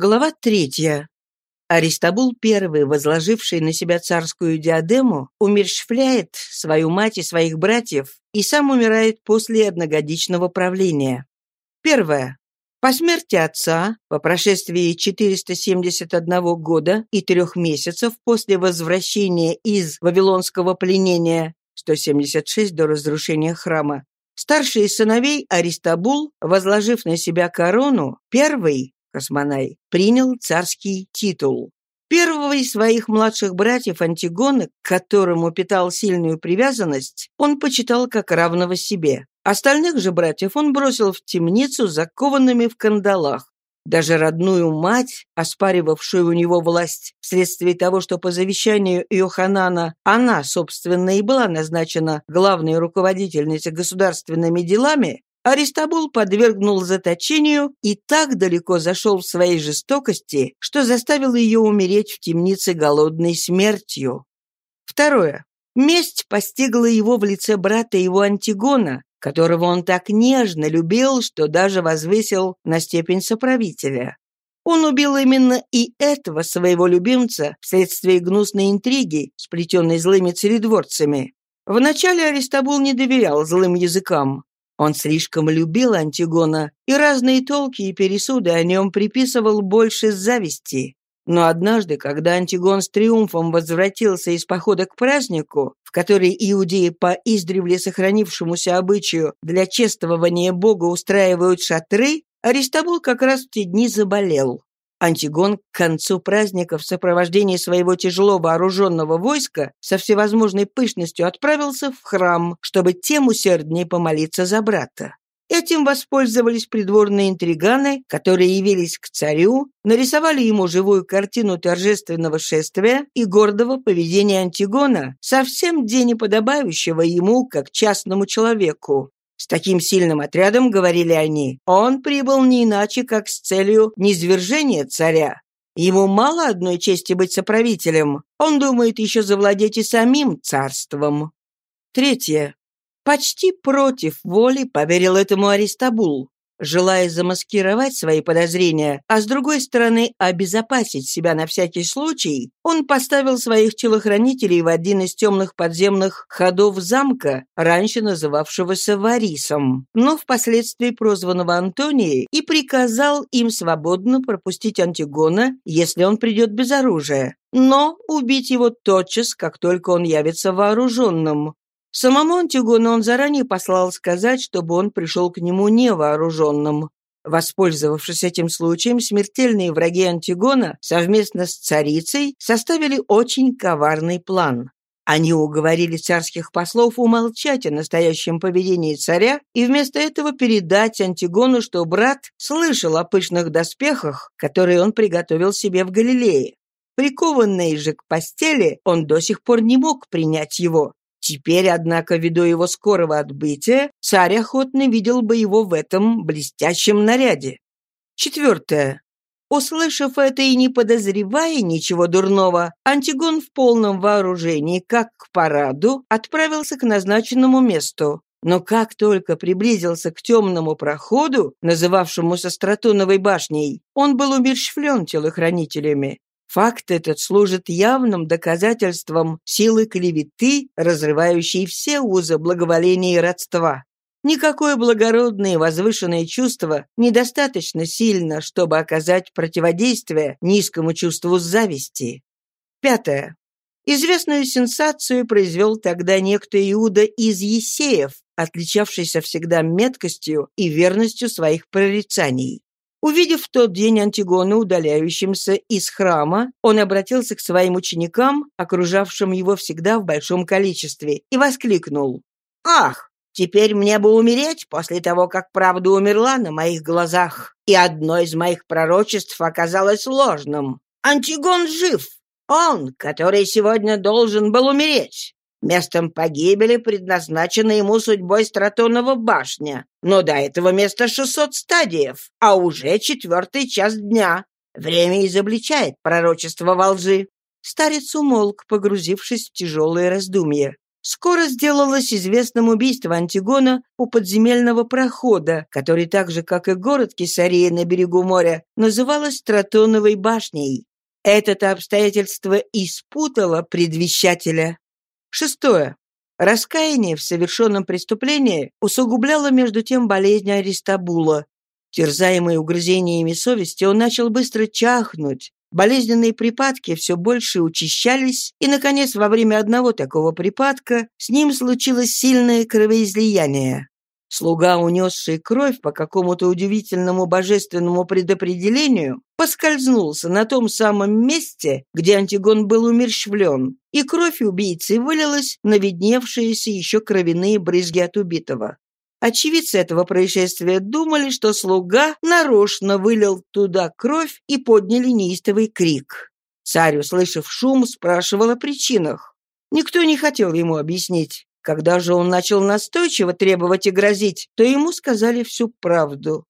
Глава третья. Аристабул I, возложивший на себя царскую диадему, умерщвляет свою мать и своих братьев и сам умирает после одногодичного правления. Первое. По смерти отца, по прошествии 471 года и трех месяцев после возвращения из Вавилонского пленения, 176 до разрушения храма, старший из сыновей Аристабул, возложив на себя корону, первый, Космонай, принял царский титул. Первого из своих младших братьев Антигона, к которому питал сильную привязанность, он почитал как равного себе. Остальных же братьев он бросил в темницу закованными в кандалах. Даже родную мать, оспаривавшую у него власть вследствие того, что по завещанию Иоханана она, собственно, и была назначена главной руководительницей государственными делами, Аристабул подвергнул заточению и так далеко зашел в своей жестокости, что заставил ее умереть в темнице голодной смертью. Второе. Месть постигла его в лице брата его Антигона, которого он так нежно любил, что даже возвысил на степень соправителя. Он убил именно и этого своего любимца вследствие гнусной интриги, сплетенной злыми царедворцами. Вначале Аристабул не доверял злым языкам. Он слишком любил Антигона, и разные толки и пересуды о нем приписывал больше зависти. Но однажды, когда Антигон с триумфом возвратился из похода к празднику, в который иудеи по издревле сохранившемуся обычаю для чествования Бога устраивают шатры, Аристабул как раз в те дни заболел. Антигон к концу праздника в сопровождении своего тяжело вооруженного войска со всевозможной пышностью отправился в храм, чтобы тем усерднее помолиться за брата. Этим воспользовались придворные интриганы, которые явились к царю, нарисовали ему живую картину торжественного шествия и гордого поведения Антигона, совсем день подобающего ему, как частному человеку. С таким сильным отрядом, говорили они, он прибыл не иначе, как с целью низвержения царя. Ему мало одной чести быть соправителем. Он думает еще завладеть и самим царством. Третье. Почти против воли поверил этому Аристабул желая замаскировать свои подозрения, а с другой стороны обезопасить себя на всякий случай, он поставил своих телохранителей в один из темных подземных ходов замка, раньше называвшегося Варисом, но впоследствии прозванного Антонией, и приказал им свободно пропустить Антигона, если он придет без оружия, но убить его тотчас, как только он явится вооруженным. Самому Антигону он заранее послал сказать, чтобы он пришел к нему невооруженным. Воспользовавшись этим случаем, смертельные враги Антигона совместно с царицей составили очень коварный план. Они уговорили царских послов умолчать о настоящем поведении царя и вместо этого передать Антигону, что брат слышал о пышных доспехах, которые он приготовил себе в Галилее. Прикованный же к постели, он до сих пор не мог принять его, Теперь, однако, ввиду его скорого отбытия, царь охотно видел бы его в этом блестящем наряде. Четвертое. Услышав это и не подозревая ничего дурного, Антигон в полном вооружении, как к параду, отправился к назначенному месту. Но как только приблизился к темному проходу, называвшемуся Стратоновой башней, он был умерщвлен телохранителями. Факт этот служит явным доказательством силы клеветы, разрывающей все узы благоволения и родства. Никакое благородное и возвышенное чувство недостаточно сильно, чтобы оказать противодействие низкому чувству зависти. Пятое. Известную сенсацию произвел тогда некто Иуда из Есеев, отличавшийся всегда меткостью и верностью своих прорицаний. Увидев в тот день Антигона удаляющимся из храма, он обратился к своим ученикам, окружавшим его всегда в большом количестве, и воскликнул. «Ах, теперь мне бы умереть после того, как правда умерла на моих глазах, и одно из моих пророчеств оказалось ложным. Антигон жив, он, который сегодня должен был умереть. Местом погибели предназначена ему судьбой Стратонова башня, но до этого места 600 стадиев, а уже четвертый час дня. Время изобличает пророчество во лжи. Старец умолк, погрузившись в тяжелые раздумья. Скоро сделалось известным убийство Антигона у подземельного прохода, который так же, как и город Кесария на берегу моря, называлось Тротоновой башней. Это обстоятельство испутало предвещателя. Шестое. Раскаяние в совершенном преступлении усугубляло между тем болезнь Аристабула. Терзаемый угрызениями совести, он начал быстро чахнуть, Болезненные припадки все больше учащались, и, наконец, во время одного такого припадка с ним случилось сильное кровоизлияние. Слуга, унесший кровь по какому-то удивительному божественному предопределению, поскользнулся на том самом месте, где Антигон был умерщвлен, и кровь убийцы вылилась на видневшиеся еще кровяные брызги от убитого. Очевидцы этого происшествия думали, что слуга нарочно вылил туда кровь и подняли неистовый крик. Царь, услышав шум, спрашивал о причинах. Никто не хотел ему объяснить. Когда же он начал настойчиво требовать и грозить, то ему сказали всю правду.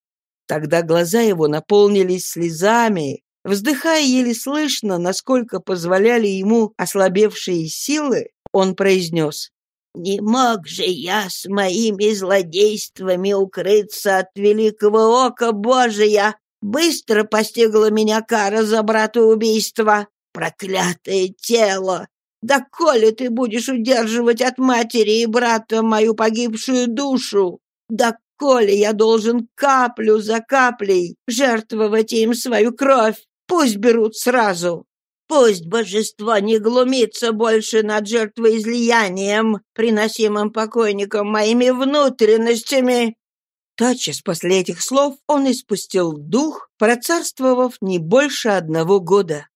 Тогда глаза его наполнились слезами. Вздыхая еле слышно, насколько позволяли ему ослабевшие силы, он произнес не мог же я с моими злодействами укрыться от великого ока Божия. Быстро постигла меня кара за братоубийство. Проклятое тело! Да коли ты будешь удерживать от матери и брата мою погибшую душу? Да коли я должен каплю за каплей жертвовать им свою кровь? Пусть берут сразу. Пусть божество не глумится больше над жертвоизлиянием, приносимым покойникам моими внутренностями». Тотчас после этих слов он испустил дух, процарствовав не больше одного года.